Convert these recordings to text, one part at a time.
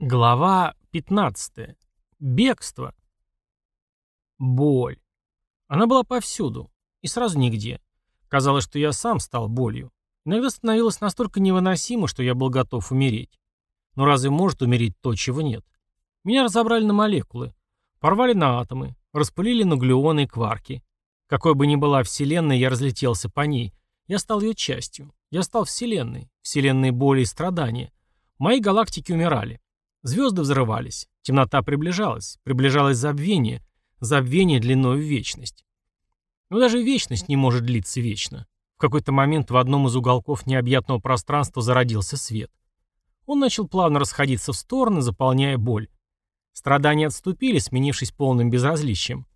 Глава 15. Бегство. Боль. Она была повсюду. И сразу нигде. Казалось, что я сам стал болью. Иногда становилось настолько невыносимо, что я был готов умереть. Но разве может умереть то, чего нет? Меня разобрали на молекулы. Порвали на атомы. Распылили на глюоны и кварки. Какой бы ни была Вселенная, я разлетелся по ней. Я стал ее частью. Я стал Вселенной. Вселенной боли и страдания. Мои галактики умирали. Звезды взрывались. Темнота приближалась. Приближалось забвение. Забвение длиной в вечность. Но даже вечность не может длиться вечно. В какой-то момент в одном из уголков необъятного пространства зародился свет. Он начал плавно расходиться в стороны, заполняя боль. Страдания отступили, сменившись полным безразличием.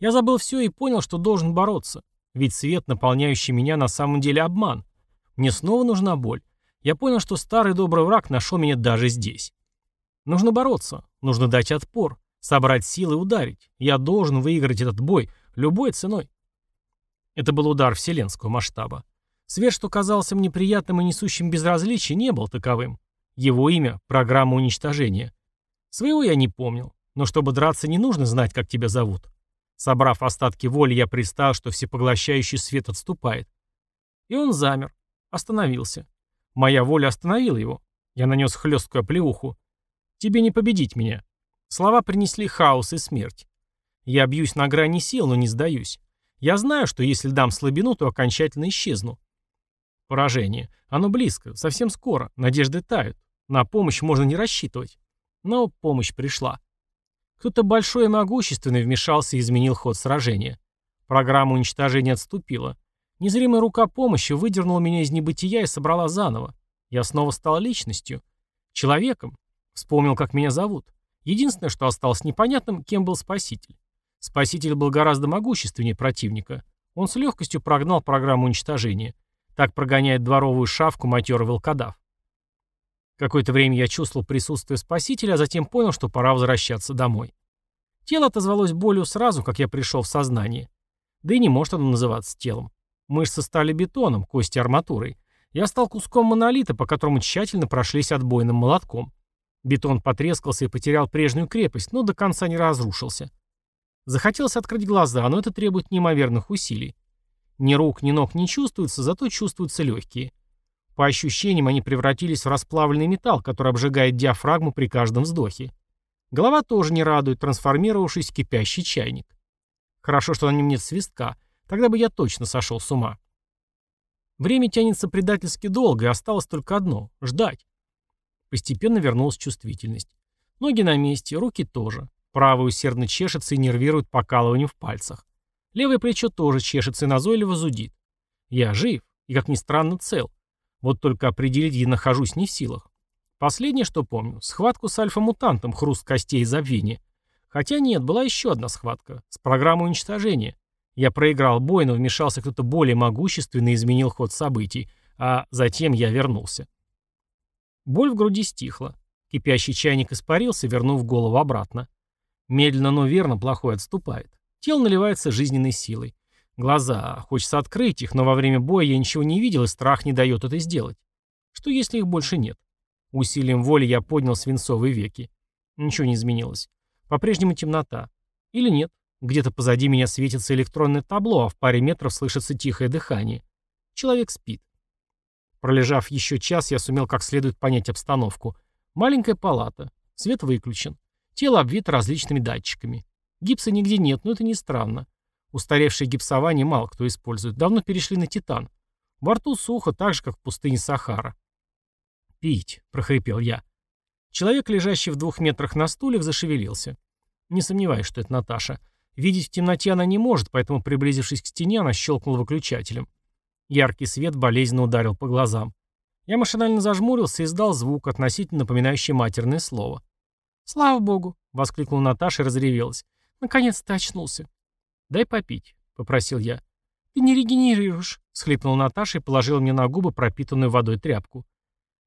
Я забыл все и понял, что должен бороться. Ведь свет, наполняющий меня, на самом деле обман. Мне снова нужна боль. Я понял, что старый добрый враг нашел меня даже здесь. Нужно бороться, нужно дать отпор, собрать силы и ударить. Я должен выиграть этот бой любой ценой. Это был удар вселенского масштаба. Свет, что казался мне приятным и несущим безразличие, не был таковым. Его имя — программа уничтожения. Своего я не помнил, но чтобы драться, не нужно знать, как тебя зовут. Собрав остатки воли, я представил, что всепоглощающий свет отступает. И он замер, остановился. Моя воля остановила его. Я нанес хлесткую оплеуху. Тебе не победить меня. Слова принесли хаос и смерть. Я бьюсь на грани сил, но не сдаюсь. Я знаю, что если дам слабину, то окончательно исчезну. Поражение. Оно близко, совсем скоро. Надежды тают. На помощь можно не рассчитывать. Но помощь пришла. Кто-то большой и могущественный вмешался и изменил ход сражения. Программа уничтожения отступила. Незримая рука помощи выдернула меня из небытия и собрала заново. Я снова стал личностью. Человеком, Вспомнил, как меня зовут. Единственное, что осталось непонятным, кем был спаситель. Спаситель был гораздо могущественнее противника. Он с легкостью прогнал программу уничтожения. Так прогоняет дворовую шавку матерый волкодав. Какое-то время я чувствовал присутствие спасителя, а затем понял, что пора возвращаться домой. Тело отозвалось болью сразу, как я пришел в сознание. Да и не может оно называться телом. Мышцы стали бетоном, кости арматурой. Я стал куском монолита, по которому тщательно прошлись отбойным молотком. Бетон потрескался и потерял прежнюю крепость, но до конца не разрушился. Захотелось открыть глаза, но это требует неимоверных усилий. Ни рук, ни ног не чувствуются, зато чувствуются легкие. По ощущениям, они превратились в расплавленный металл, который обжигает диафрагму при каждом вздохе. Голова тоже не радует, трансформировавшись в кипящий чайник. Хорошо, что на нем нет свистка, тогда бы я точно сошел с ума. Время тянется предательски долго, и осталось только одно — ждать. Постепенно вернулась чувствительность. Ноги на месте, руки тоже. Правый усердно чешется и нервирует покалыванием в пальцах. Левое плечо тоже чешется и назойливо зудит. Я жив и, как ни странно, цел. Вот только определить, где нахожусь, не в силах. Последнее, что помню, схватку с альфа-мутантом, хруст костей и забвение. Хотя нет, была еще одна схватка, с программой уничтожения. Я проиграл бой, но вмешался кто-то более могущественный и изменил ход событий, а затем я вернулся. Боль в груди стихла. Кипящий чайник испарился, вернув голову обратно. Медленно, но верно плохой отступает. Тело наливается жизненной силой. Глаза, хочется открыть их, но во время боя я ничего не видел, и страх не дает это сделать. Что если их больше нет? Усилием воли я поднял свинцовые веки. Ничего не изменилось. По-прежнему темнота. Или нет? Где-то позади меня светится электронное табло, а в паре метров слышится тихое дыхание. Человек спит. Пролежав еще час, я сумел как следует понять обстановку. Маленькая палата. Свет выключен. Тело обвито различными датчиками. Гипса нигде нет, но это не странно. Устаревшее гипсование мало кто использует. Давно перешли на титан. Во рту сухо, так же, как в пустыне Сахара. «Пить», — прохрипел я. Человек, лежащий в двух метрах на стуле, зашевелился. Не сомневаюсь, что это Наташа. Видеть в темноте она не может, поэтому, приблизившись к стене, она щелкнула выключателем. Яркий свет болезненно ударил по глазам. Я машинально зажмурился и издал звук, относительно напоминающий матерное слово. «Слава богу!» — воскликнула Наташа и разревелась. «Наконец ты очнулся!» «Дай попить», — попросил я. «Ты не регенерируешь», — схлипнула Наташа и положила мне на губы пропитанную водой тряпку.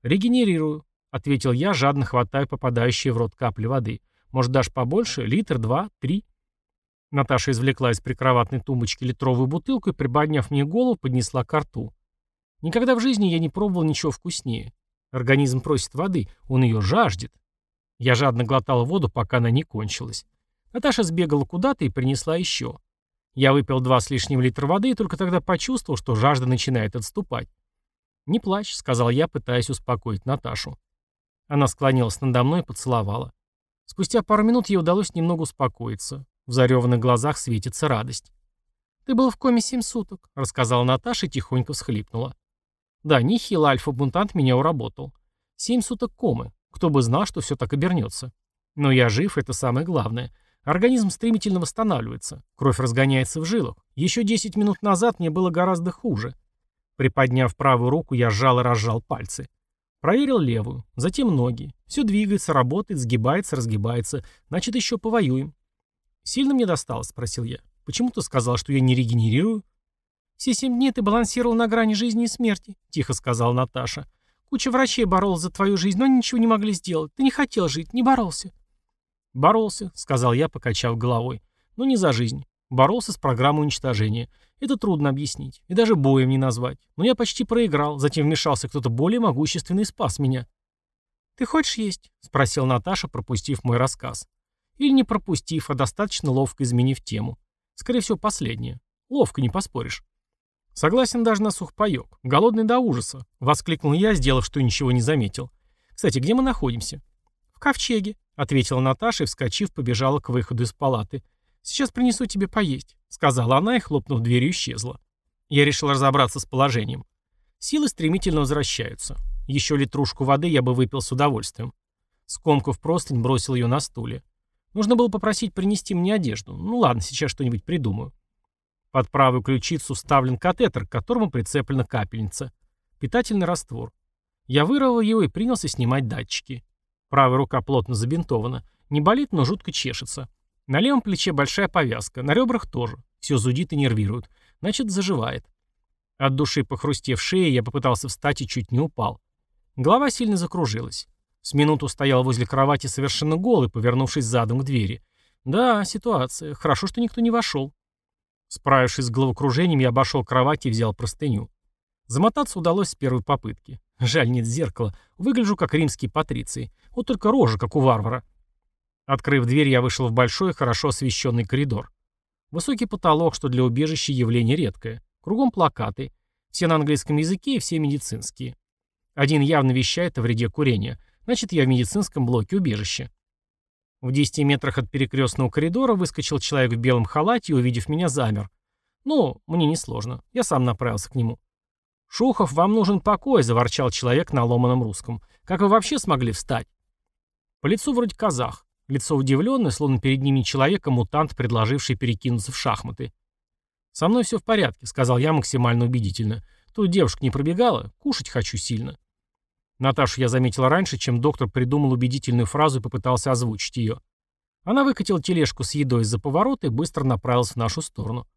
«Регенерирую», — ответил я, жадно хватая попадающие в рот капли воды. «Может, дашь побольше? Литр, два, три?» Наташа извлекла из прикроватной тумбочки литровую бутылку и, приподняв мне голову, поднесла к рту. Никогда в жизни я не пробовал ничего вкуснее. Организм просит воды, он ее жаждет. Я жадно глотал воду, пока она не кончилась. Наташа сбегала куда-то и принесла еще. Я выпил два с лишним литра воды и только тогда почувствовал, что жажда начинает отступать. «Не плачь», — сказал я, пытаясь успокоить Наташу. Она склонилась надо мной и поцеловала. Спустя пару минут ей удалось немного успокоиться. В зареванных глазах светится радость. «Ты был в коме семь суток», — рассказала Наташа и тихонько всхлипнула. «Да, нехило альфа-бунтант меня уработал. Семь суток комы. Кто бы знал, что все так обернется. Но я жив, это самое главное. Организм стремительно восстанавливается. Кровь разгоняется в жилах. Еще 10 минут назад мне было гораздо хуже. Приподняв правую руку, я сжал и разжал пальцы. Проверил левую, затем ноги. Все двигается, работает, сгибается, разгибается. Значит, еще повоюем. «Сильно мне досталось?» — спросил я. «Почему ты сказал, что я не регенерирую?» «Все семь дней ты балансировал на грани жизни и смерти», — тихо сказала Наташа. «Куча врачей боролась за твою жизнь, но ничего не могли сделать. Ты не хотел жить, не боролся. «Боролся», — сказал я, покачав головой. «Но не за жизнь. Боролся с программой уничтожения. Это трудно объяснить. И даже боем не назвать. Но я почти проиграл. Затем вмешался кто-то более могущественный и спас меня». «Ты хочешь есть?» — спросил Наташа, пропустив мой рассказ. Или не пропустив, а достаточно ловко изменив тему. Скорее всего, последнее. Ловко, не поспоришь. Согласен даже на сухпайок. Голодный до ужаса. Воскликнул я, сделав, что ничего не заметил. Кстати, где мы находимся? В ковчеге ответила Наташа и, вскочив, побежала к выходу из палаты. «Сейчас принесу тебе поесть», — сказала она и, хлопнув дверью, исчезла. Я решил разобраться с положением. Силы стремительно возвращаются. Еще литрушку воды я бы выпил с удовольствием. Скомкав простынь, бросил ее на стуле. Нужно было попросить принести мне одежду. Ну ладно, сейчас что-нибудь придумаю. Под правую ключицу вставлен катетер, к которому прицеплена капельница. Питательный раствор. Я вырвал его и принялся снимать датчики. Правая рука плотно забинтована. Не болит, но жутко чешется. На левом плече большая повязка, на ребрах тоже. Все зудит и нервирует. Значит, заживает. От души похрустев шеей, я попытался встать и чуть не упал. Голова сильно закружилась. С минуту стоял возле кровати совершенно голый, повернувшись задом к двери. Да, ситуация. Хорошо, что никто не вошел. Справившись с головокружением, я обошел кровать и взял простыню. Замотаться удалось с первой попытки. Жаль, нет зеркала. Выгляжу как римские патриции. Вот только рожа, как у варвара. Открыв дверь, я вышел в большой, хорошо освещенный коридор. Высокий потолок, что для убежища явление редкое. Кругом плакаты. Все на английском языке и все медицинские. Один явно вещает о вреде курения. Значит, я в медицинском блоке убежища. В 10 метрах от перекрестного коридора выскочил человек в белом халате и, увидев меня, замер. Ну, мне несложно. Я сам направился к нему. «Шухов, вам нужен покой», — заворчал человек на ломаном русском. «Как вы вообще смогли встать?» По лицу вроде казах. Лицо удивленное, словно перед ним не человек, а мутант, предложивший перекинуться в шахматы. «Со мной все в порядке», — сказал я максимально убедительно. «Тут девушка не пробегала, кушать хочу сильно». Наташу я заметил раньше, чем доктор придумал убедительную фразу и попытался озвучить ее. Она выкатила тележку с едой из-за поворота и быстро направилась в нашу сторону.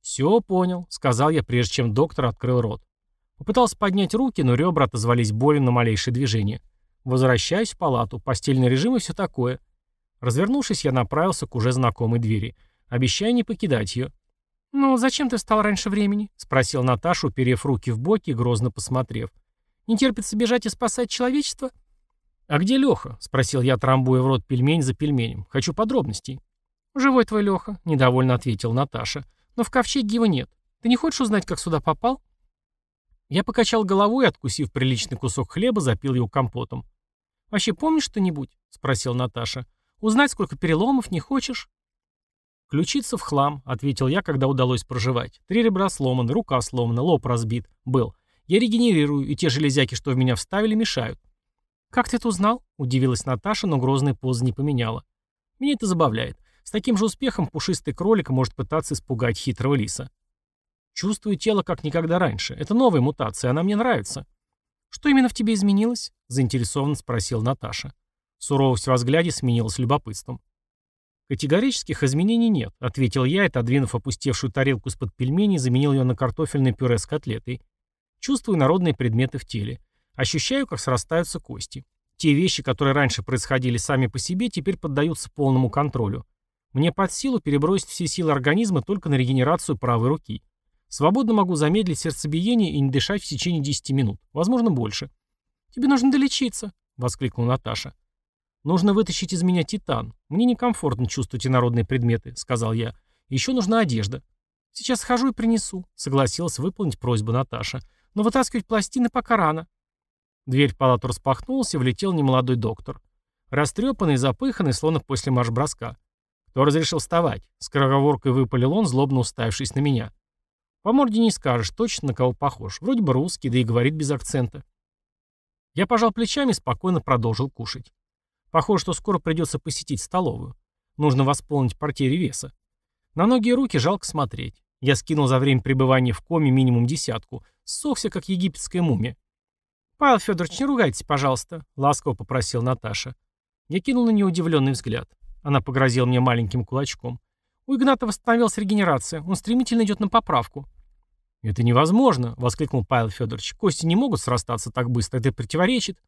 «Все понял», — сказал я, прежде чем доктор открыл рот. Попытался поднять руки, но ребра отозвались болью на малейшее движение. Возвращаюсь в палату, постельный режим и все такое. Развернувшись, я направился к уже знакомой двери. Обещаю не покидать ее. «Ну, зачем ты встал раньше времени?» — спросил Наташа, уперев руки в боки и грозно посмотрев. «Не терпится бежать и спасать человечество?» «А где Леха?» — спросил я, трамбуя в рот пельмень за пельменем. «Хочу подробностей». «Живой твой Леха», — недовольно ответил Наташа. «Но в ковчеге его нет. Ты не хочешь узнать, как сюда попал?» Я покачал головой откусив приличный кусок хлеба, запил его компотом. «Вообще помнишь что-нибудь?» — спросил Наташа. «Узнать, сколько переломов, не хочешь?» «Ключица в хлам», — ответил я, когда удалось проживать. «Три ребра сломаны, рука сломана, лоб разбит. Был. Я регенерирую, и те железяки, что в меня вставили, мешают». «Как ты это узнал?» — удивилась Наташа, но грозная поза не поменяла. «Меня это забавляет. С таким же успехом пушистый кролик может пытаться испугать хитрого лиса». Чувствую тело как никогда раньше. Это новая мутация, она мне нравится. Что именно в тебе изменилось? Заинтересованно спросил Наташа. Суровость во взгляде сменилась любопытством. «Категорических изменений нет», — ответил я, и, отодвинув опустевшую тарелку из-под пельменей, заменил ее на картофельное пюре с котлетой. Чувствую народные предметы в теле. Ощущаю, как срастаются кости. Те вещи, которые раньше происходили сами по себе, теперь поддаются полному контролю. Мне под силу перебросить все силы организма только на регенерацию правой руки. Свободно могу замедлить сердцебиение и не дышать в течение 10 минут. Возможно, больше. «Тебе нужно долечиться», — воскликнула Наташа. «Нужно вытащить из меня титан. Мне некомфортно чувствовать инородные предметы», — сказал я. «Еще нужна одежда». «Сейчас схожу и принесу», — согласилась выполнить просьбу Наташа. «Но вытаскивать пластины пока рано». Дверь в палату распахнулась, и влетел немолодой доктор. Растрепанный, запыханный, словно после марш-броска. «Кто разрешил вставать?» — скороговоркой выпалил он, злобно уставившись на меня. «По морде не скажешь, точно на кого похож. Вроде бы русский, да и говорит без акцента». Я пожал плечами и спокойно продолжил кушать. Похоже, что скоро придется посетить столовую. Нужно восполнить портери веса. На ноги и руки жалко смотреть. Я скинул за время пребывания в коме минимум десятку. Ссохся, как египетская мумия. «Павел Федорович, не ругайтесь, пожалуйста», — ласково попросил Наташа. Я кинул на нее удивленный взгляд. Она погрозила мне маленьким кулачком. У Игната восстановилась регенерация. Он стремительно идет на поправку. «Это невозможно!» — воскликнул Павел Федорович. «Кости не могут срастаться так быстро. Это противоречит».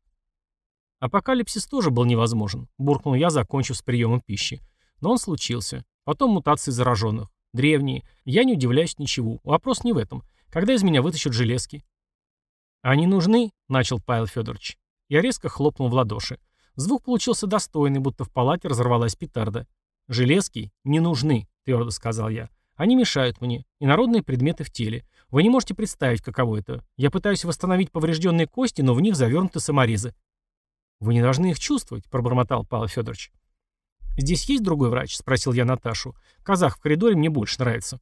Апокалипсис тоже был невозможен, буркнул я, закончив с приемом пищи. Но он случился. Потом мутации зараженных. Древние. Я не удивляюсь ничего. Вопрос не в этом. Когда из меня вытащат железки? «Они нужны?» — начал Павел Федорович. Я резко хлопнул в ладоши. Звук получился достойный, будто в палате разорвалась петарда. «Железки не нужны», — твердо сказал я. «Они мешают мне. И народные предметы в теле. Вы не можете представить, каково это. Я пытаюсь восстановить поврежденные кости, но в них завернуты саморезы». «Вы не должны их чувствовать», — пробормотал Павел Федорович. «Здесь есть другой врач?» — спросил я Наташу. «Казах в коридоре мне больше нравится».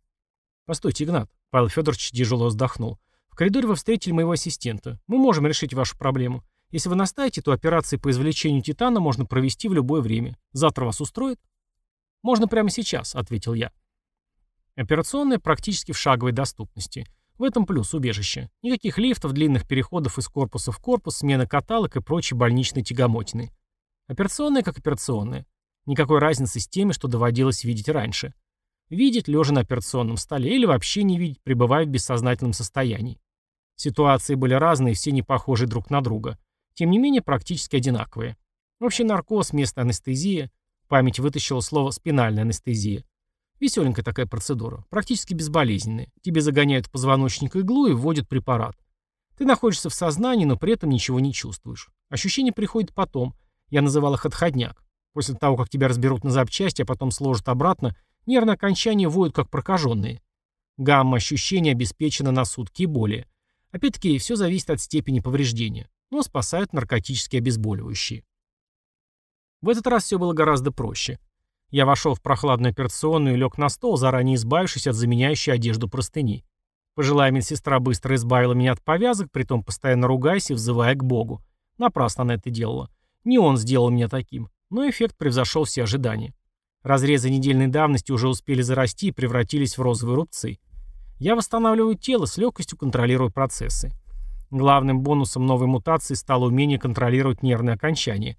«Постойте, Игнат». Павел Федорович тяжело вздохнул. «В коридоре вы встретили моего ассистента. Мы можем решить вашу проблему. Если вы настаиваете, то операции по извлечению титана можно провести в любое время. Завтра вас устроит?» «Можно прямо сейчас», — ответил я. Операционная практически в шаговой доступности. В этом плюс убежище. Никаких лифтов, длинных переходов из корпуса в корпус, смены каталог и прочей больничной тягомотины. Операционная как операционная. Никакой разницы с теми, что доводилось видеть раньше. Видеть, лежа на операционном столе, или вообще не видеть, пребывая в бессознательном состоянии. Ситуации были разные, все не похожи друг на друга. Тем не менее, практически одинаковые. Вообще наркоз, местная анестезия. Память вытащила слово «спинальная анестезия». Веселенькая такая процедура, практически безболезненная. Тебе загоняют в позвоночник иглу и вводят препарат. Ты находишься в сознании, но при этом ничего не чувствуешь. Ощущения приходят потом. Я называл их отходняк. После того, как тебя разберут на запчасти, а потом сложат обратно, нервные окончания воют как прокаженные. Гамма ощущений обеспечена на сутки и более. Опять-таки, все зависит от степени повреждения. Но спасают наркотические обезболивающие. В этот раз все было гораздо проще. Я вошел в прохладную операционную и лег на стол, заранее избавившись от заменяющей одежду простыни. Пожилая медсестра быстро избавила меня от повязок, притом постоянно ругаясь и взывая к Богу. Напрасно она это делала. Не он сделал меня таким, но эффект превзошел все ожидания. Разрезы недельной давности уже успели зарасти и превратились в розовые рубцы. Я восстанавливаю тело, с легкостью контролирую процессы. Главным бонусом новой мутации стало умение контролировать нервные окончания.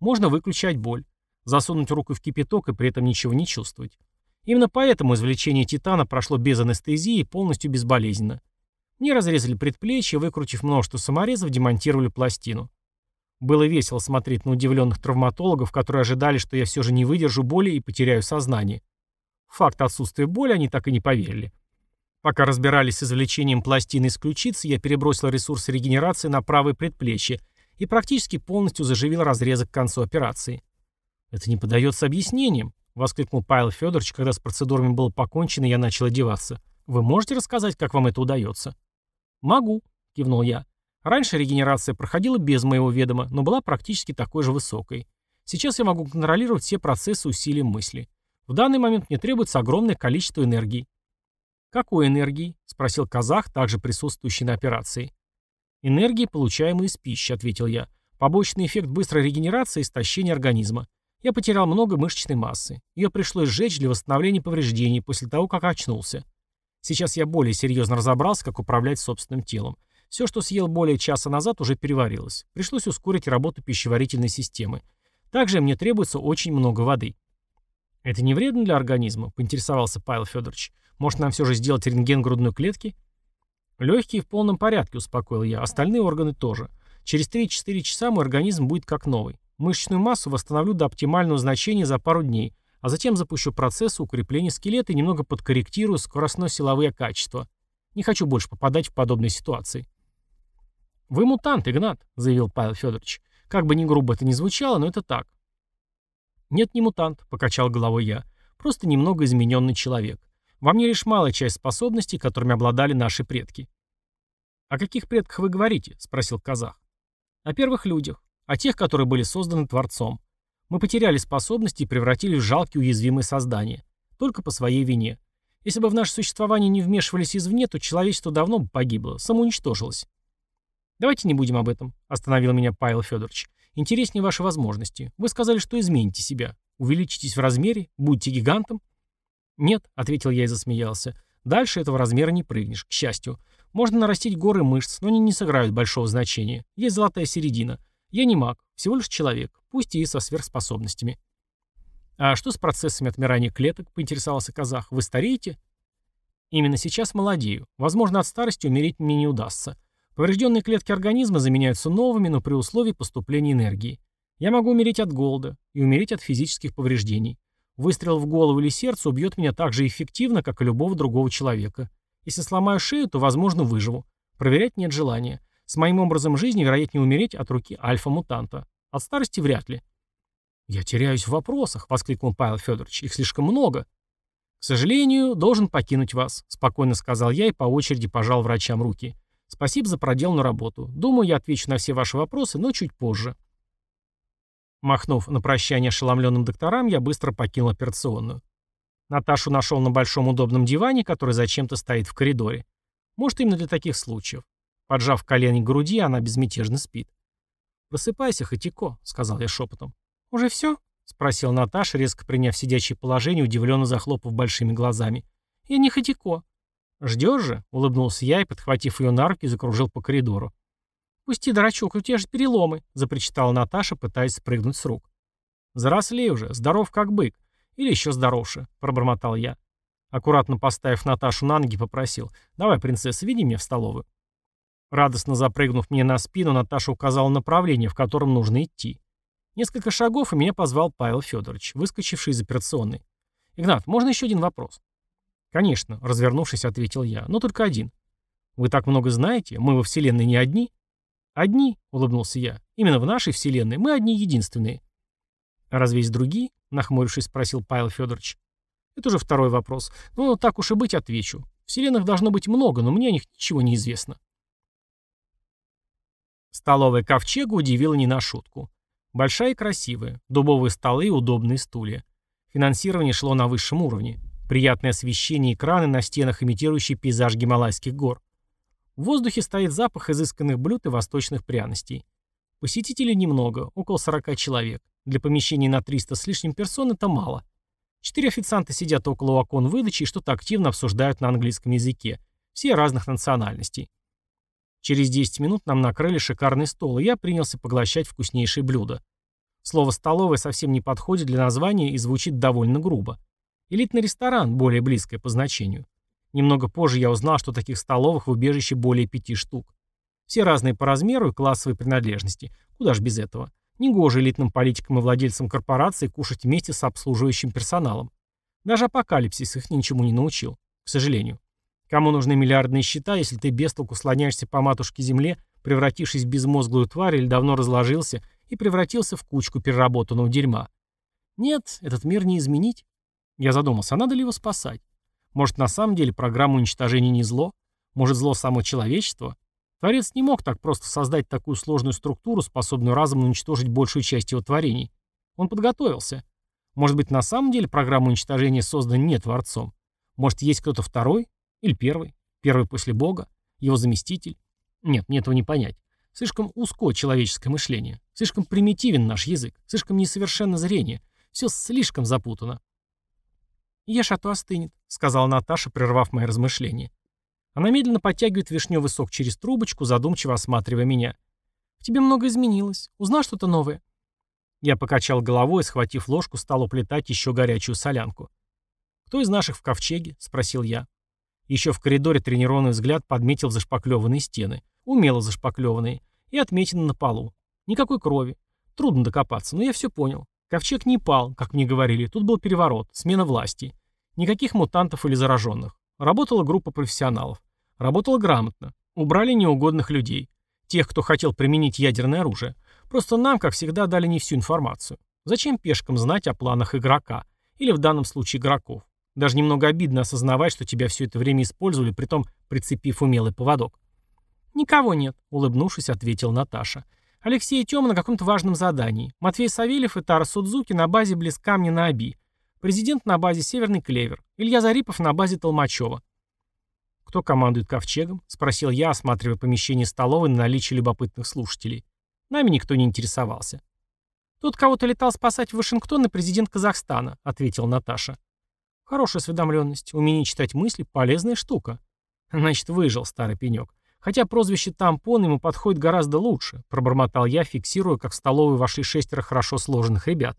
Можно выключать боль засунуть руку в кипяток и при этом ничего не чувствовать. Именно поэтому извлечение титана прошло без анестезии и полностью безболезненно. Мне разрезали предплечье, выкрутив множество саморезов, демонтировали пластину. Было весело смотреть на удивленных травматологов, которые ожидали, что я все же не выдержу боли и потеряю сознание. факт отсутствия боли они так и не поверили. Пока разбирались с извлечением пластины из ключицы, я перебросил ресурсы регенерации на правое предплечье и практически полностью заживил разрезок к концу операции. «Это не подается объяснением», — воскликнул Павел Федорович, когда с процедурами было покончено, и я начал одеваться. «Вы можете рассказать, как вам это удается?» «Могу», — кивнул я. «Раньше регенерация проходила без моего ведома, но была практически такой же высокой. Сейчас я могу контролировать все процессы усилием мысли. В данный момент мне требуется огромное количество энергии». «Какой энергии?» — спросил казах, также присутствующий на операции. «Энергии, получаемой из пищи», — ответил я. «Побочный эффект быстрой регенерации и истощения организма. Я потерял много мышечной массы. Ее пришлось сжечь для восстановления повреждений после того, как очнулся. Сейчас я более серьезно разобрался, как управлять собственным телом. Все, что съел более часа назад, уже переварилось. Пришлось ускорить работу пищеварительной системы. Также мне требуется очень много воды. «Это не вредно для организма?» – поинтересовался Павел Федорович. «Может, нам все же сделать рентген грудной клетки?» «Легкие в полном порядке», – успокоил я. «Остальные органы тоже. Через 3-4 часа мой организм будет как новый. Мышечную массу восстановлю до оптимального значения за пару дней, а затем запущу процесс укрепления скелета и немного подкорректирую скоростно-силовые качества. Не хочу больше попадать в подобные ситуации. «Вы мутант, Игнат», — заявил Павел Федорович. Как бы ни грубо это ни звучало, но это так. «Нет, не мутант», — покачал головой я. «Просто немного измененный человек. Во мне лишь малая часть способностей, которыми обладали наши предки». «О каких предках вы говорите?» — спросил казах. «О первых людях, о тех, которые были созданы Творцом. Мы потеряли способности и превратились в жалкие уязвимые создания. Только по своей вине. Если бы в наше существование не вмешивались извне, то человечество давно бы погибло, самоуничтожилось. «Давайте не будем об этом», — остановил меня Павел Федорович. «Интереснее ваши возможности. Вы сказали, что измените себя. Увеличитесь в размере? Будете гигантом?» «Нет», — ответил я и засмеялся. «Дальше этого размера не прыгнешь, к счастью. Можно нарастить горы мышц, но они не сыграют большого значения. Есть золотая середина. Я не маг, всего лишь человек, пусть и со сверхспособностями». «А что с процессами отмирания клеток?» — поинтересовался казах. «Вы стареете?» «Именно сейчас молодею. Возможно, от старости умереть мне не удастся. Поврежденные клетки организма заменяются новыми, но при условии поступления энергии. Я могу умереть от голода и умереть от физических повреждений. Выстрел в голову или сердце убьет меня так же эффективно, как и любого другого человека. Если сломаю шею, то, возможно, выживу. Проверять нет желания. С моим образом жизни, вероятнее, умереть от руки альфа-мутанта. От старости вряд ли. «Я теряюсь в вопросах», — воскликнул Павел Федорович. «Их слишком много». «К сожалению, должен покинуть вас», — спокойно сказал я и по очереди пожал врачам руки. Спасибо за проделанную работу. Думаю, я отвечу на все ваши вопросы, но чуть позже. Махнув на прощание ошеломленным докторам, я быстро покинул операционную. Наташу нашел на большом удобном диване, который зачем-то стоит в коридоре. Может, именно для таких случаев. Поджав колени к груди, она безмятежно спит. «Просыпайся, Хатико», — сказал я шепотом. «Уже все?» — спросила Наташа, резко приняв сидячее положение, удивленно захлопав большими глазами. «Я не Хатико. «Ждешь же?» — улыбнулся я и, подхватив ее на руки, закружил по коридору. «Пусти, дурачок, у тебя же переломы», — запричитала Наташа, пытаясь спрыгнуть с рук. «Взрослей уже, здоров как бык. Или еще здоровше», — пробормотал я. Аккуратно поставив Наташу на ноги, попросил. «Давай, принцесса, веди меня в столовую». Радостно запрыгнув мне на спину, Наташа указала направление, в котором нужно идти. Несколько шагов, и меня позвал Павел Федорович, выскочивший из операционной. «Игнат, можно еще один вопрос?» «Конечно», — развернувшись, ответил я, — «но только один». «Вы так много знаете? Мы во Вселенной не одни?» «Одни», — улыбнулся я. «Именно в нашей Вселенной мы одни единственные». «А разве есть другие?» — нахмурившись, спросил Павел Федорович. «Это уже второй вопрос. Ну, так уж и быть, отвечу. Вселенных должно быть много, но мне о них ничего не известно». Столовая ковчега удивила не на шутку. Большая и красивая, дубовые столы и удобные стулья. Финансирование шло на высшем уровне. Приятное освещение экраны на стенах, имитирующие пейзаж Гималайских гор. В воздухе стоит запах изысканных блюд и восточных пряностей. Посетителей немного, около 40 человек. Для помещений на 300 с лишним персон это мало. Четыре официанта сидят около окон выдачи и что-то активно обсуждают на английском языке. Все разных национальностей. Через 10 минут нам накрыли шикарный стол, и я принялся поглощать вкуснейшие блюда. Слово «столовая» совсем не подходит для названия и звучит довольно грубо. Элитный ресторан, более близкое по значению. Немного позже я узнал, что таких столовых в убежище более пяти штук. Все разные по размеру и классовой принадлежности. Куда ж без этого. Негоже элитным политикам и владельцам корпораций кушать вместе с обслуживающим персоналом. Даже апокалипсис их ничему не научил, к сожалению. Кому нужны миллиардные счета, если ты без толку слоняешься по матушке земле, превратившись в безмозглую тварь или давно разложился и превратился в кучку переработанного дерьма? Нет, этот мир не изменить. Я задумался, а надо ли его спасать? Может, на самом деле программа уничтожения не зло? Может, зло само человечество? Творец не мог так просто создать такую сложную структуру, способную разом уничтожить большую часть его творений. Он подготовился. Может быть, на самом деле программа уничтожения создана не Творцом? Может, есть кто-то второй? Или первый? Первый после Бога? Его заместитель? Нет, мне этого не понять. Слишком узко человеческое мышление. Слишком примитивен наш язык. Слишком несовершенно зрение. Все слишком запутано. «Ешь, а то остынет», — сказала Наташа, прервав мои размышления. Она медленно подтягивает вишневый сок через трубочку, задумчиво осматривая меня. «В тебе много изменилось. Узнал что-то новое?» Я покачал головой и, схватив ложку, стал уплетать еще горячую солянку. «Кто из наших в ковчеге?» — спросил я. Еще в коридоре тренированный взгляд подметил зашпаклеванные стены. Умело зашпаклеванные. И отметины на полу. Никакой крови. Трудно докопаться, но я все понял. Ковчег не пал, как мне говорили, тут был переворот, смена власти. Никаких мутантов или зараженных. Работала группа профессионалов. Работала грамотно. Убрали неугодных людей. Тех, кто хотел применить ядерное оружие. Просто нам, как всегда, дали не всю информацию. Зачем пешкам знать о планах игрока? Или в данном случае игроков? Даже немного обидно осознавать, что тебя все это время использовали, притом прицепив умелый поводок. «Никого нет», — улыбнувшись, ответил Наташа. «Алексей и Тёма на каком-то важном задании. Матвей Савельев и Тара Судзуки на базе близ камня на Оби. Президент на базе Северный Клевер. Илья Зарипов на базе Толмачева. «Кто командует ковчегом?» — спросил я, осматривая помещение столовой на наличие любопытных слушателей. Нами никто не интересовался. «Тут кого-то летал спасать в Вашингтон и президент Казахстана», — ответила Наташа. «Хорошая осведомленность. Умение читать мысли — полезная штука». «Значит, выжил старый пенек. Хотя прозвище «тампон» ему подходит гораздо лучше», — пробормотал я, фиксируя, как в столовую вошли шестеро хорошо сложенных ребят.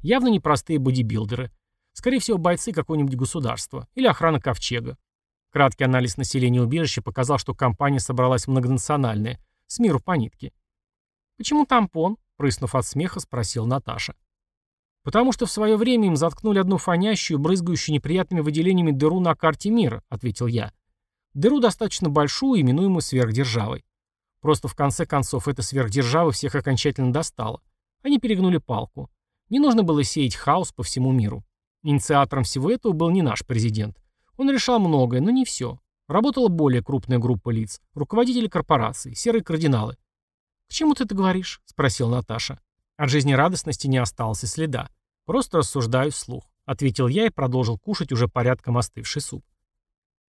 Явно непростые бодибилдеры. Скорее всего, бойцы какого-нибудь государства. Или охрана ковчега. Краткий анализ населения убежища показал, что компания собралась многонациональная, с миру по нитке. «Почему тампон?» — прыснув от смеха, спросил Наташа. «Потому что в свое время им заткнули одну фонящую, брызгающую неприятными выделениями дыру на карте мира», — ответил я. «Дыру достаточно большую, именуемую сверхдержавой. Просто в конце концов эта сверхдержава всех окончательно достала. Они перегнули палку. Не нужно было сеять хаос по всему миру. Инициатором всего этого был не наш президент. Он решал многое, но не все. Работала более крупная группа лиц, руководители корпораций, серые кардиналы. «К чему ты это говоришь?» – спросил Наташа. От жизнерадостности не осталось и следа. «Просто рассуждаю вслух», – ответил я и продолжил кушать уже порядком остывший суп.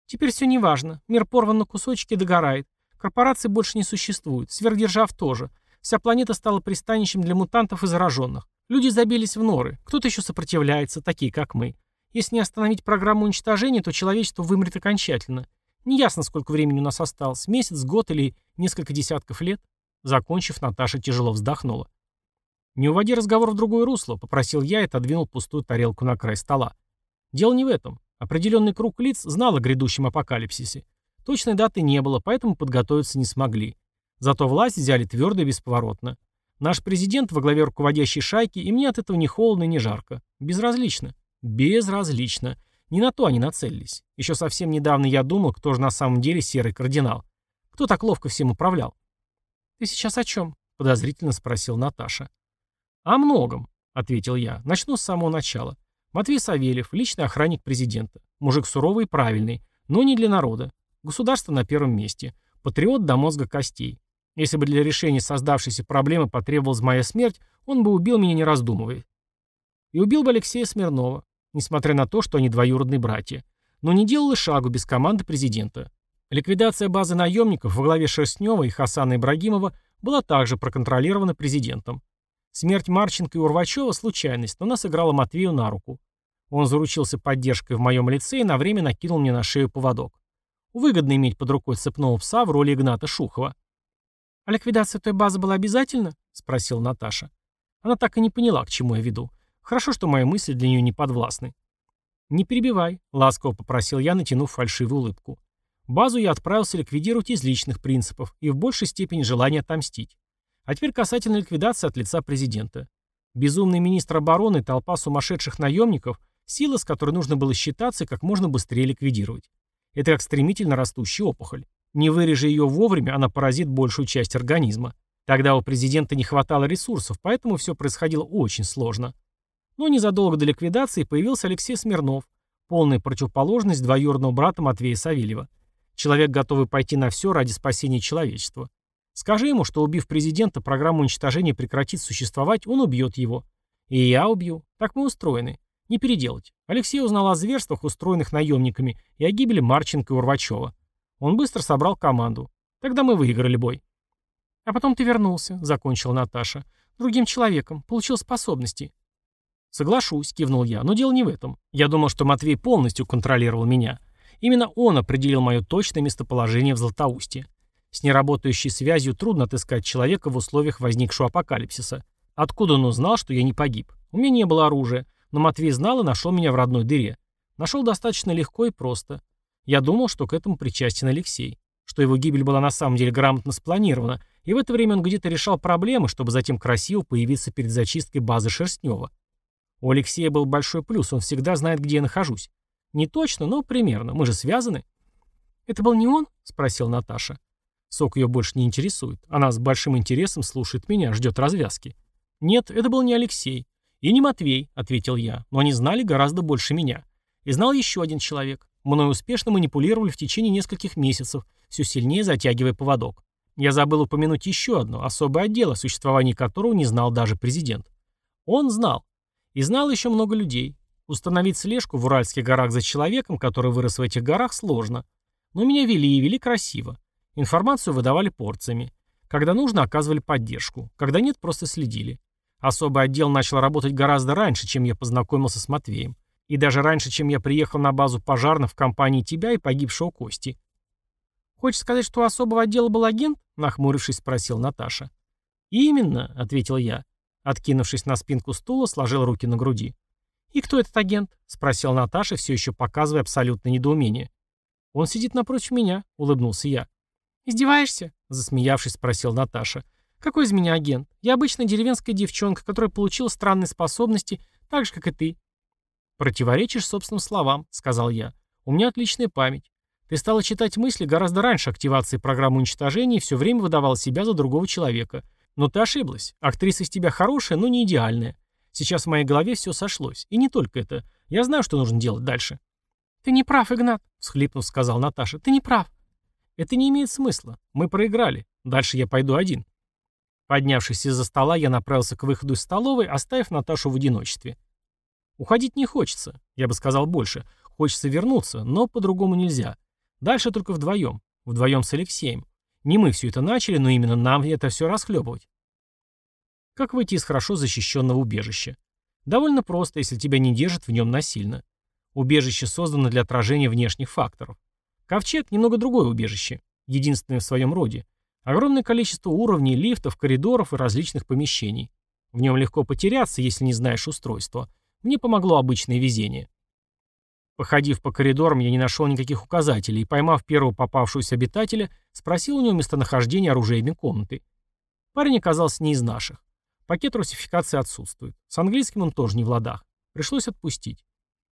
«Теперь все неважно. Мир порван на кусочки и догорает. Корпораций больше не существует, сверхдержав тоже. Вся планета стала пристанищем для мутантов и зараженных. Люди забились в норы, кто-то еще сопротивляется, такие как мы. Если не остановить программу уничтожения, то человечество вымрет окончательно. Неясно, сколько времени у нас осталось, месяц, год или несколько десятков лет. Закончив, Наташа тяжело вздохнула. «Не уводи разговор в другое русло», — попросил я и отодвинул пустую тарелку на край стола. Дело не в этом. Определенный круг лиц знал о грядущем апокалипсисе. Точной даты не было, поэтому подготовиться не смогли. Зато власть взяли твердо и бесповоротно. Наш президент во главе руководящей шайки, и мне от этого ни холодно, ни жарко. Безразлично. Безразлично. Не на то они нацелились. Еще совсем недавно я думал, кто же на самом деле серый кардинал. Кто так ловко всем управлял? «Ты сейчас о чем?» — подозрительно спросил Наташа. «О многом», — ответил я. «Начну с самого начала. Матвей Савельев, личный охранник президента. Мужик суровый и правильный, но не для народа. Государство на первом месте. Патриот до мозга костей. Если бы для решения создавшейся проблемы потребовалась моя смерть, он бы убил меня не раздумывая. И убил бы Алексея Смирнова, несмотря на то, что они двоюродные братья. Но не делал и шагу без команды президента. Ликвидация базы наемников во главе Шерстнева и Хасана Ибрагимова была также проконтролирована президентом. Смерть Марченко и Урвачева – случайность, но она сыграла Матвею на руку. Он заручился поддержкой в моем лице и на время накинул мне на шею поводок. Выгодно иметь под рукой цепного пса в роли Игната Шухова. «А ликвидация той базы была обязательна?» — спросила Наташа. Она так и не поняла, к чему я веду. Хорошо, что мои мысли для нее не подвластны. «Не перебивай», — ласково попросил я, натянув фальшивую улыбку. Базу я отправился ликвидировать из личных принципов и в большей степени желания отомстить. А теперь касательно ликвидации от лица президента. Безумный министр обороны и толпа сумасшедших наемников – сила, с которой нужно было считаться и как можно быстрее ликвидировать. Это как стремительно растущая опухоль. Не вырежи ее вовремя, она поразит большую часть организма. Тогда у президента не хватало ресурсов, поэтому все происходило очень сложно. Но незадолго до ликвидации появился Алексей Смирнов, полная противоположность двоюродного брата Матвея Савельева. Человек, готовый пойти на все ради спасения человечества. Скажи ему, что убив президента, программа уничтожения прекратит существовать, он убьет его. И я убью. Так мы устроены. Не переделать. Алексей узнал о зверствах, устроенных наемниками, и о гибели Марченко и Урвачева. Он быстро собрал команду. Тогда мы выиграли бой. А потом ты вернулся, закончила Наташа. Другим человеком. Получил способности. Соглашусь, кивнул я, но дело не в этом. Я думал, что Матвей полностью контролировал меня. Именно он определил мое точное местоположение в Златоусте. С неработающей связью трудно отыскать человека в условиях возникшего апокалипсиса. Откуда он узнал, что я не погиб? У меня не было оружия, но Матвей знал и нашел меня в родной дыре. Нашел достаточно легко и просто. Я думал, что к этому причастен Алексей, что его гибель была на самом деле грамотно спланирована, и в это время он где-то решал проблемы, чтобы затем красиво появиться перед зачисткой базы Шерстнева. У Алексея был большой плюс, он всегда знает, где я нахожусь. Не точно, но примерно, мы же связаны. «Это был не он?» — спросил Наташа. Сок ее больше не интересует. Она с большим интересом слушает меня, ждет развязки. Нет, это был не Алексей. «И не Матвей», — ответил я, — «но они знали гораздо больше меня. И знал еще один человек. Мною успешно манипулировали в течение нескольких месяцев, все сильнее затягивая поводок. Я забыл упомянуть еще одно, особое отдел, о существовании которого не знал даже президент. Он знал. И знал еще много людей. Установить слежку в Уральских горах за человеком, который вырос в этих горах, сложно. Но меня вели и вели красиво. Информацию выдавали порциями. Когда нужно, оказывали поддержку. Когда нет, просто следили. Особый отдел начал работать гораздо раньше, чем я познакомился с Матвеем. И даже раньше, чем я приехал на базу пожарных в компании тебя и погибшего Кости. «Хочешь сказать, что у особого отдела был агент?» — нахмурившись, спросил Наташа. «Именно», — ответил я. Откинувшись на спинку стула, сложил руки на груди. «И кто этот агент?» — спросил Наташа, все еще показывая абсолютное недоумение. «Он сидит напротив меня», — улыбнулся я. «Издеваешься?» — засмеявшись, спросил Наташа. «Какой из меня агент? Я обычная деревенская девчонка, которая получила странные способности, так же, как и ты». «Противоречишь собственным словам», — сказал я. «У меня отличная память. Ты стала читать мысли гораздо раньше активации программы уничтожения и все время выдавала себя за другого человека. Но ты ошиблась. Актриса из тебя хорошая, но не идеальная. Сейчас в моей голове все сошлось. И не только это. Я знаю, что нужно делать дальше». «Ты не прав, Игнат», — схлипнув, сказал Наташа. «Ты не прав». «Это не имеет смысла. Мы проиграли. Дальше я пойду один». Поднявшись из-за стола, я направился к выходу из столовой, оставив Наташу в одиночестве. Уходить не хочется. Я бы сказал больше. Хочется вернуться, но по-другому нельзя. Дальше только вдвоем. Вдвоем с Алексеем. Не мы все это начали, но именно нам это все расхлебывать. Как выйти из хорошо защищенного убежища? Довольно просто, если тебя не держат в нем насильно. Убежище создано для отражения внешних факторов. Ковчег – немного другое убежище, единственное в своем роде. Огромное количество уровней, лифтов, коридоров и различных помещений. В нем легко потеряться, если не знаешь устройства. Мне помогло обычное везение. Походив по коридорам, я не нашел никаких указателей и, поймав первого попавшегося обитателя, спросил у него местонахождение оружейной комнаты. Парень оказался не из наших. Пакет русификации отсутствует. С английским он тоже не в ладах. Пришлось отпустить.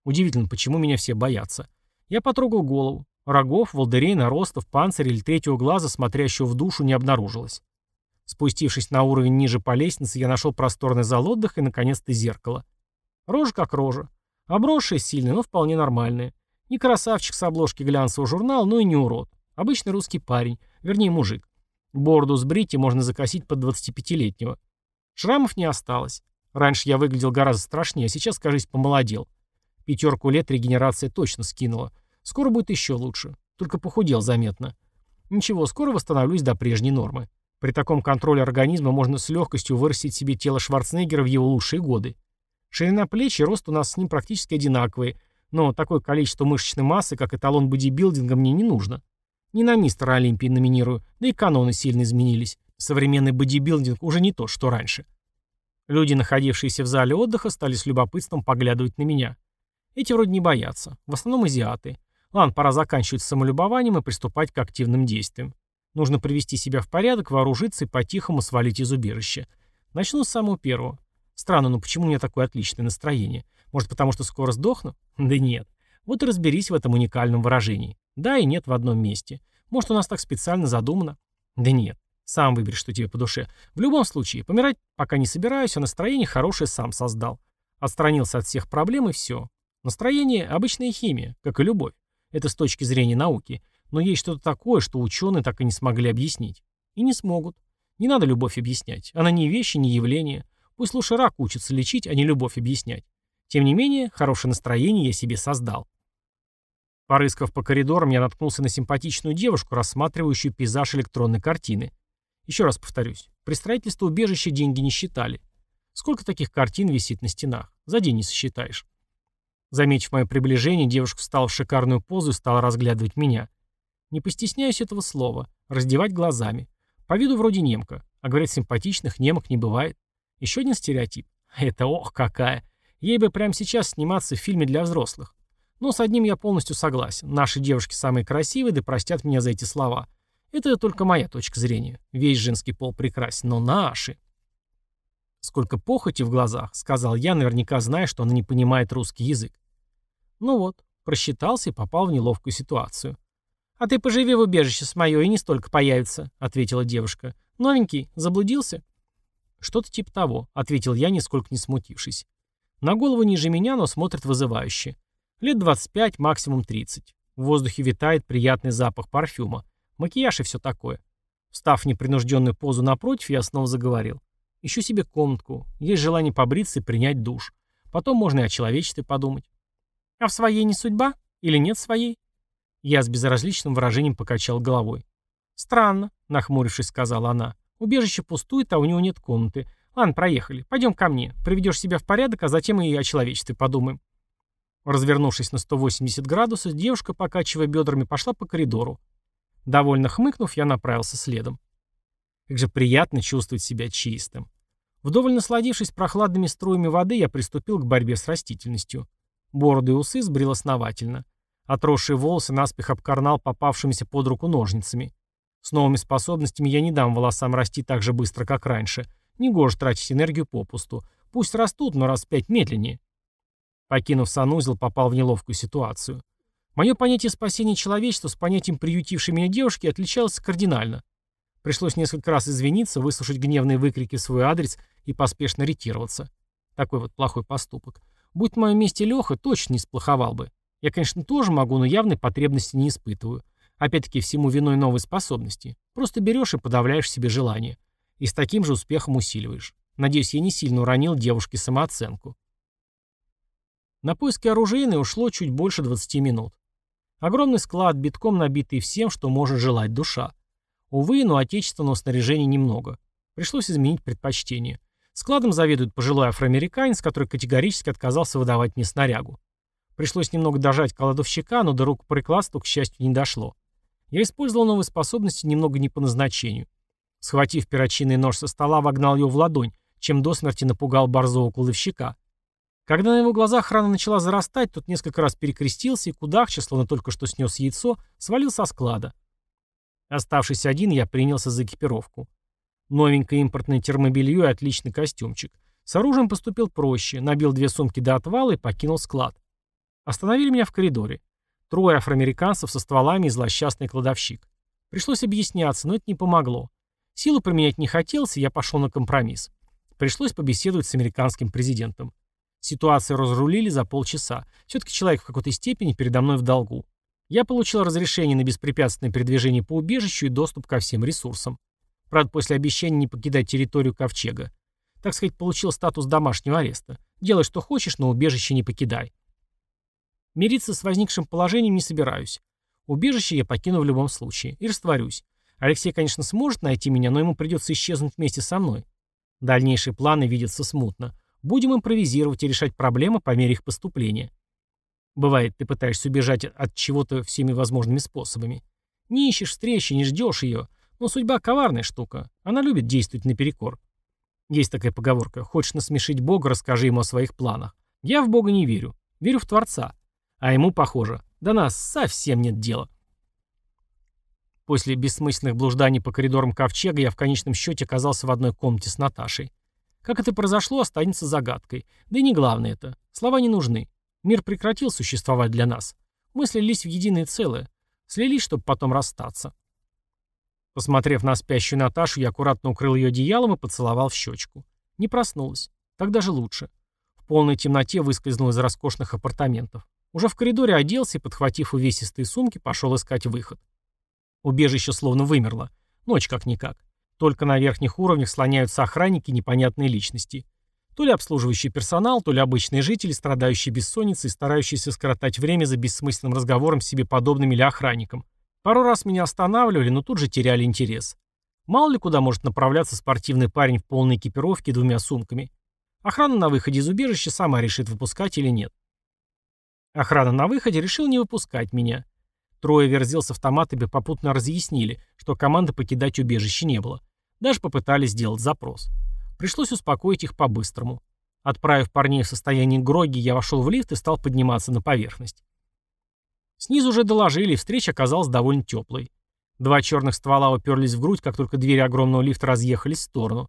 Удивительно, почему меня все боятся. Я потрогал голову. Рогов, волдырей, наростов, панциря или третьего глаза, смотрящего в душу, не обнаружилось. Спустившись на уровень ниже по лестнице, я нашел просторный зал отдыха и, наконец-то, зеркало. Рожа как рожа. Обросшая сильная, но вполне нормальная. Не красавчик с обложки глянцевого журнала, но и не урод. Обычный русский парень, вернее мужик. Бороду сбрить и можно закосить под 25-летнего. Шрамов не осталось. Раньше я выглядел гораздо страшнее, а сейчас, кажется, помолодел. Пятерку лет регенерация точно скинула. Скоро будет еще лучше. Только похудел заметно. Ничего, скоро восстановлюсь до прежней нормы. При таком контроле организма можно с легкостью вырастить себе тело Шварценеггера в его лучшие годы. Ширина плеч и рост у нас с ним практически одинаковые, но такое количество мышечной массы, как эталон бодибилдинга, мне не нужно. Не на мистера Олимпии номинирую, да и каноны сильно изменились. Современный бодибилдинг уже не то, что раньше. Люди, находившиеся в зале отдыха, стали с любопытством поглядывать на меня. Эти вроде не боятся. В основном азиаты. Ладно, пора заканчивать самолюбованием и приступать к активным действиям. Нужно привести себя в порядок, вооружиться и по-тихому свалить из убежища. Начну с самого первого. Странно, но почему у меня такое отличное настроение? Может, потому что скоро сдохну? Да нет. Вот и разберись в этом уникальном выражении. Да и нет в одном месте. Может, у нас так специально задумано? Да нет. Сам выбери, что тебе по душе. В любом случае, помирать пока не собираюсь, а настроение хорошее сам создал. Отстранился от всех проблем и все. Настроение – обычная химия, как и любовь. Это с точки зрения науки. Но есть что-то такое, что ученые так и не смогли объяснить. И не смогут. Не надо любовь объяснять. Она не вещи, не явление. Пусть лучше рак учится лечить, а не любовь объяснять. Тем не менее, хорошее настроение я себе создал. Порыскав по коридорам, я наткнулся на симпатичную девушку, рассматривающую пейзаж электронной картины. Еще раз повторюсь, при строительстве убежища деньги не считали. Сколько таких картин висит на стенах? За день не сосчитаешь. Заметив мое приближение, девушка встала в шикарную позу и стала разглядывать меня. Не постесняюсь этого слова. Раздевать глазами. По виду вроде немка. А говорят, симпатичных немок не бывает. Еще один стереотип. Это ох какая. Ей бы прямо сейчас сниматься в фильме для взрослых. Но с одним я полностью согласен. Наши девушки самые красивые, да простят меня за эти слова. Это только моя точка зрения. Весь женский пол прекрасен, но наши... Сколько похоти в глазах, сказал я, наверняка зная, что она не понимает русский язык. Ну вот, просчитался и попал в неловкую ситуацию. «А ты поживи в убежище с моё и не столько появится», — ответила девушка. «Новенький, заблудился?» «Что-то типа того», — ответил я, нисколько не смутившись. На голову ниже меня, но смотрит вызывающе. Лет 25, максимум 30. В воздухе витает приятный запах парфюма. Макияж и все такое. Встав в непринужденную позу напротив, я снова заговорил. Ищу себе комнатку. Есть желание побриться и принять душ. Потом можно и о человечестве подумать. А в своей не судьба? Или нет своей? Я с безразличным выражением покачал головой. «Странно», — нахмурившись, сказала она. «Убежище пустует, а у него нет комнаты. Ладно, проехали. Пойдем ко мне. Приведешь себя в порядок, а затем и о человечестве подумаем». Развернувшись на 180 градусов, девушка, покачивая бедрами, пошла по коридору. Довольно хмыкнув, я направился следом. Как же приятно чувствовать себя чистым. Вдоволь насладившись прохладными струями воды, я приступил к борьбе с растительностью. Бороды и усы сбрил основательно. Отросшие волосы наспех обкарнал попавшимися под руку ножницами. С новыми способностями я не дам волосам расти так же быстро, как раньше. Негоже тратить энергию попусту. Пусть растут, но раз в пять медленнее. Покинув санузел, попал в неловкую ситуацию. Мое понятие спасения человечества с понятием приютившей меня девушки отличалось кардинально. Пришлось несколько раз извиниться, выслушать гневные выкрики в свой адрес и поспешно ретироваться. Такой вот плохой поступок. Будь в моем месте Леха, точно не сплоховал бы. Я, конечно, тоже могу, но явной потребности не испытываю. Опять-таки, всему виной новой способности. Просто берешь и подавляешь себе желание. И с таким же успехом усиливаешь. Надеюсь, я не сильно уронил девушке самооценку. На поиски оружейной ушло чуть больше 20 минут. Огромный склад, битком набитый всем, что может желать душа. Увы, но отечественного снаряжения немного. Пришлось изменить предпочтение. Складом заведует пожилой афроамериканец, который категорически отказался выдавать мне снарягу. Пришлось немного дожать кладовщика, но до рукоприкладства, к счастью, не дошло. Я использовал новые способности немного не по назначению. Схватив перочинный нож со стола, вогнал его в ладонь, чем до смерти напугал борзого кладовщика. Когда на его глазах рана начала зарастать, тот несколько раз перекрестился и кудахча, словно только что снес яйцо, свалил со склада. Оставшись один, я принялся за экипировку. Новенькое импортное термобелье и отличный костюмчик. С оружием поступил проще, набил две сумки до отвала и покинул склад. Остановили меня в коридоре. Трое афроамериканцев со стволами и злосчастный кладовщик. Пришлось объясняться, но это не помогло. Силу применять не хотелось, и я пошел на компромисс. Пришлось побеседовать с американским президентом. Ситуацию разрулили за полчаса. Все-таки человек в какой-то степени передо мной в долгу. Я получил разрешение на беспрепятственное передвижение по убежищу и доступ ко всем ресурсам. Правда, после обещания не покидать территорию Ковчега. Так сказать, получил статус домашнего ареста. Делай, что хочешь, но убежище не покидай. Мириться с возникшим положением не собираюсь. Убежище я покину в любом случае. И растворюсь. Алексей, конечно, сможет найти меня, но ему придется исчезнуть вместе со мной. Дальнейшие планы видятся смутно. Будем импровизировать и решать проблемы по мере их поступления. Бывает, ты пытаешься убежать от чего-то всеми возможными способами. Не ищешь встречи, не ждешь ее. Но судьба коварная штука. Она любит действовать наперекор. Есть такая поговорка. Хочешь насмешить Бога, расскажи ему о своих планах. Я в Бога не верю. Верю в Творца. А ему, похоже, до нас совсем нет дела. После бессмысленных блужданий по коридорам ковчега я в конечном счете оказался в одной комнате с Наташей. Как это произошло, останется загадкой. Да и не главное это. Слова не нужны. Мир прекратил существовать для нас. Мы слились в единое целое. Слились, чтобы потом расстаться. Посмотрев на спящую Наташу, я аккуратно укрыл ее одеялом и поцеловал в щечку. Не проснулась. Так даже лучше. В полной темноте выскользнул из роскошных апартаментов. Уже в коридоре оделся и, подхватив увесистые сумки, пошел искать выход. Убежище словно вымерло. Ночь как-никак. Только на верхних уровнях слоняются охранники непонятные личности. То ли обслуживающий персонал, то ли обычные жители, страдающие бессонницей, старающиеся скоротать время за бессмысленным разговором с себе подобным или охранником. Пару раз меня останавливали, но тут же теряли интерес. Мало ли куда может направляться спортивный парень в полной экипировке и двумя сумками. Охрана на выходе из убежища сама решит, выпускать или нет. Охрана на выходе решила не выпускать меня. Трое верзил с автоматами попутно разъяснили, что команды покидать убежище не было. Даже попытались сделать запрос. Пришлось успокоить их по-быстрому. Отправив парней в состояние гроги, я вошел в лифт и стал подниматься на поверхность. Снизу уже доложили, встреча оказалась довольно теплой. Два черных ствола уперлись в грудь, как только двери огромного лифта разъехались в сторону.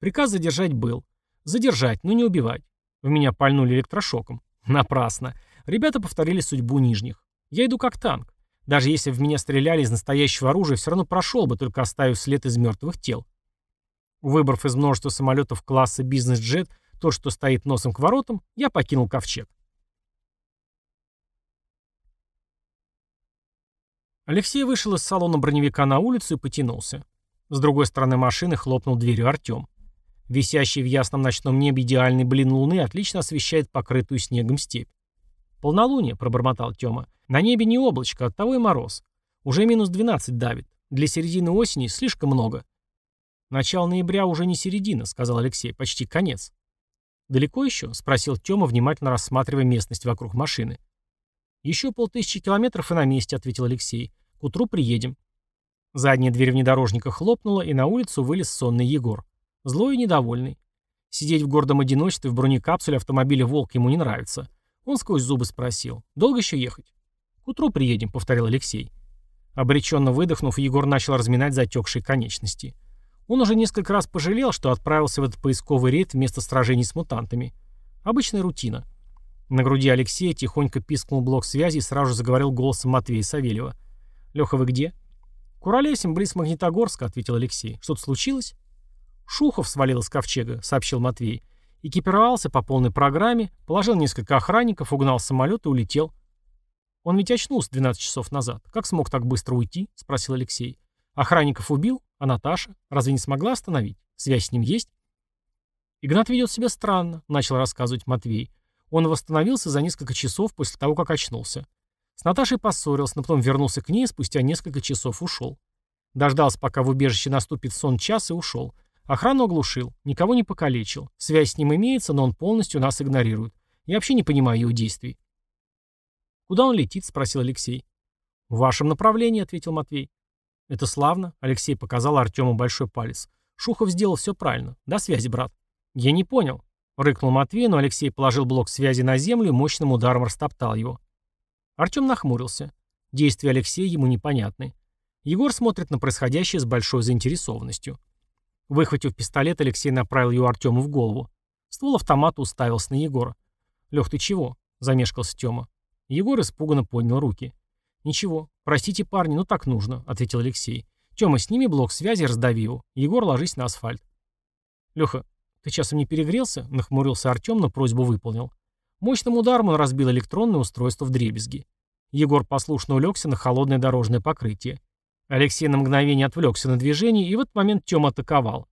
Приказ задержать был. Задержать, но не убивать. В меня пальнули электрошоком. Напрасно. Ребята повторили судьбу нижних. Я иду как танк. Даже если в меня стреляли из настоящего оружия, все равно прошел бы, только оставив след из мертвых тел. Выбрав из множества самолетов класса бизнес-джет, тот, что стоит носом к воротам, я покинул ковчег. Алексей вышел из салона броневика на улицу и потянулся. С другой стороны машины хлопнул дверью Артем. Висящий в ясном ночном небе идеальный блин луны отлично освещает покрытую снегом степь. «Полнолуние», — пробормотал Тёма. «На небе не облачко, оттого и мороз. Уже минус 12 давит. Для середины осени слишком много». «Начало ноября уже не середина», — сказал Алексей. «Почти конец». «Далеко еще?» — спросил Тёма, внимательно рассматривая местность вокруг машины. «Еще полтысячи километров и на месте», — ответил Алексей. «К утру приедем». Задняя дверь внедорожника хлопнула, и на улицу вылез сонный Егор. Злой и недовольный. Сидеть в гордом одиночестве в бронекапсуле автомобиля «Волк» ему не нравится. Он сквозь зубы спросил. «Долго еще ехать?» «К утру приедем», — повторил Алексей. Обреченно выдохнув, Егор начал разминать затекшие конечности. Он уже несколько раз пожалел, что отправился в этот поисковый рейд вместо сражений с мутантами. Обычная рутина. На груди Алексея тихонько пискнул блок связи и сразу заговорил голосом Матвея Савельева. «Леха, вы где?» «Куролесим, близ Магнитогорска», — ответил Алексей. «Что-то случилось?» «Шухов свалил из ковчега», — сообщил Матвей. Экипировался по полной программе, положил несколько охранников, угнал самолет и улетел. «Он ведь очнулся 12 часов назад. Как смог так быстро уйти?» — спросил Алексей. «Охранников убил? А Наташа? Разве не смогла остановить? Связь с ним есть?» «Игнат ведет себя странно», — начал рассказывать Матвей. Он восстановился за несколько часов после того, как очнулся. С Наташей поссорился, но потом вернулся к ней и спустя несколько часов ушел. Дождался, пока в убежище наступит сон час и ушел. Охрану оглушил, никого не покалечил. Связь с ним имеется, но он полностью нас игнорирует. Я вообще не понимаю его действий. «Куда он летит?» — спросил Алексей. «В вашем направлении», — ответил Матвей. «Это славно», — Алексей показал Артему большой палец. «Шухов сделал все правильно. До связи, брат». «Я не понял», — рыкнул Матвей, но Алексей положил блок связи на землю и мощным ударом растоптал его. Артем нахмурился. Действия Алексея ему непонятны. Егор смотрит на происходящее с большой заинтересованностью. Выхватив пистолет, Алексей направил его Артему в голову. Ствол автомата уставился на Егора. «Лех, ты чего?» – замешкался Тёма. Егор испуганно поднял руки. «Ничего. Простите, парни, но так нужно», — ответил Алексей. «Тёма, сними блок связи раздави его. Егор, ложись на асфальт». «Лёха, ты часом не перегрелся?» — нахмурился Артём, но просьбу выполнил. Мощным ударом он разбил электронное устройство в дребезги. Егор послушно улегся на холодное дорожное покрытие. Алексей на мгновение отвлекся на движение, и в этот момент Тёма атаковал.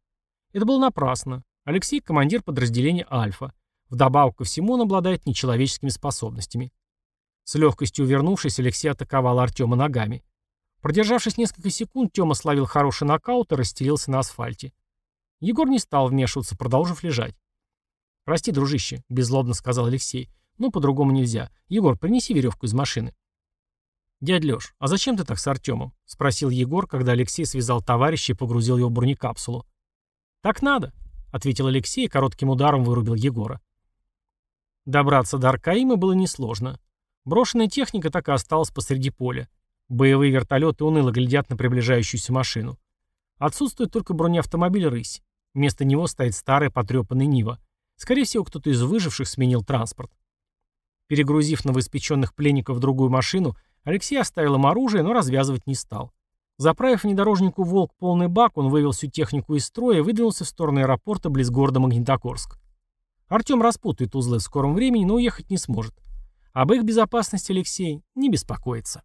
Это было напрасно. Алексей — командир подразделения «Альфа». Вдобавок ко всему он обладает нечеловеческими способностями. С легкостью увернувшись, Алексей атаковал Артема ногами. Продержавшись несколько секунд, Тёма словил хороший нокаут и расстелился на асфальте. Егор не стал вмешиваться, продолжив лежать. «Прости, дружище», — беззлобно сказал Алексей. «Ну, по-другому нельзя. Егор, принеси веревку из машины». «Дядь Лёш, а зачем ты так с Артемом?» — спросил Егор, когда Алексей связал товарища и погрузил его в бронекапсулу. «Так надо», — ответил Алексей и коротким ударом вырубил Егора. Добраться до Аркаима было несложно. Брошенная техника так и осталась посреди поля. Боевые вертолеты уныло глядят на приближающуюся машину. Отсутствует только бронеавтомобиль «Рысь». Вместо него стоит старая потрепанная Нива. Скорее всего, кто-то из выживших сменил транспорт. Перегрузив новоиспеченных пленников в другую машину, Алексей оставил им оружие, но развязывать не стал. Заправив внедорожнику «Волк» полный бак, он вывел всю технику из строя и выдвинулся в сторону аэропорта близ города Магнитогорск. Артем распутает узлы в скором времени, но уехать не сможет. Об их безопасности Алексей не беспокоится.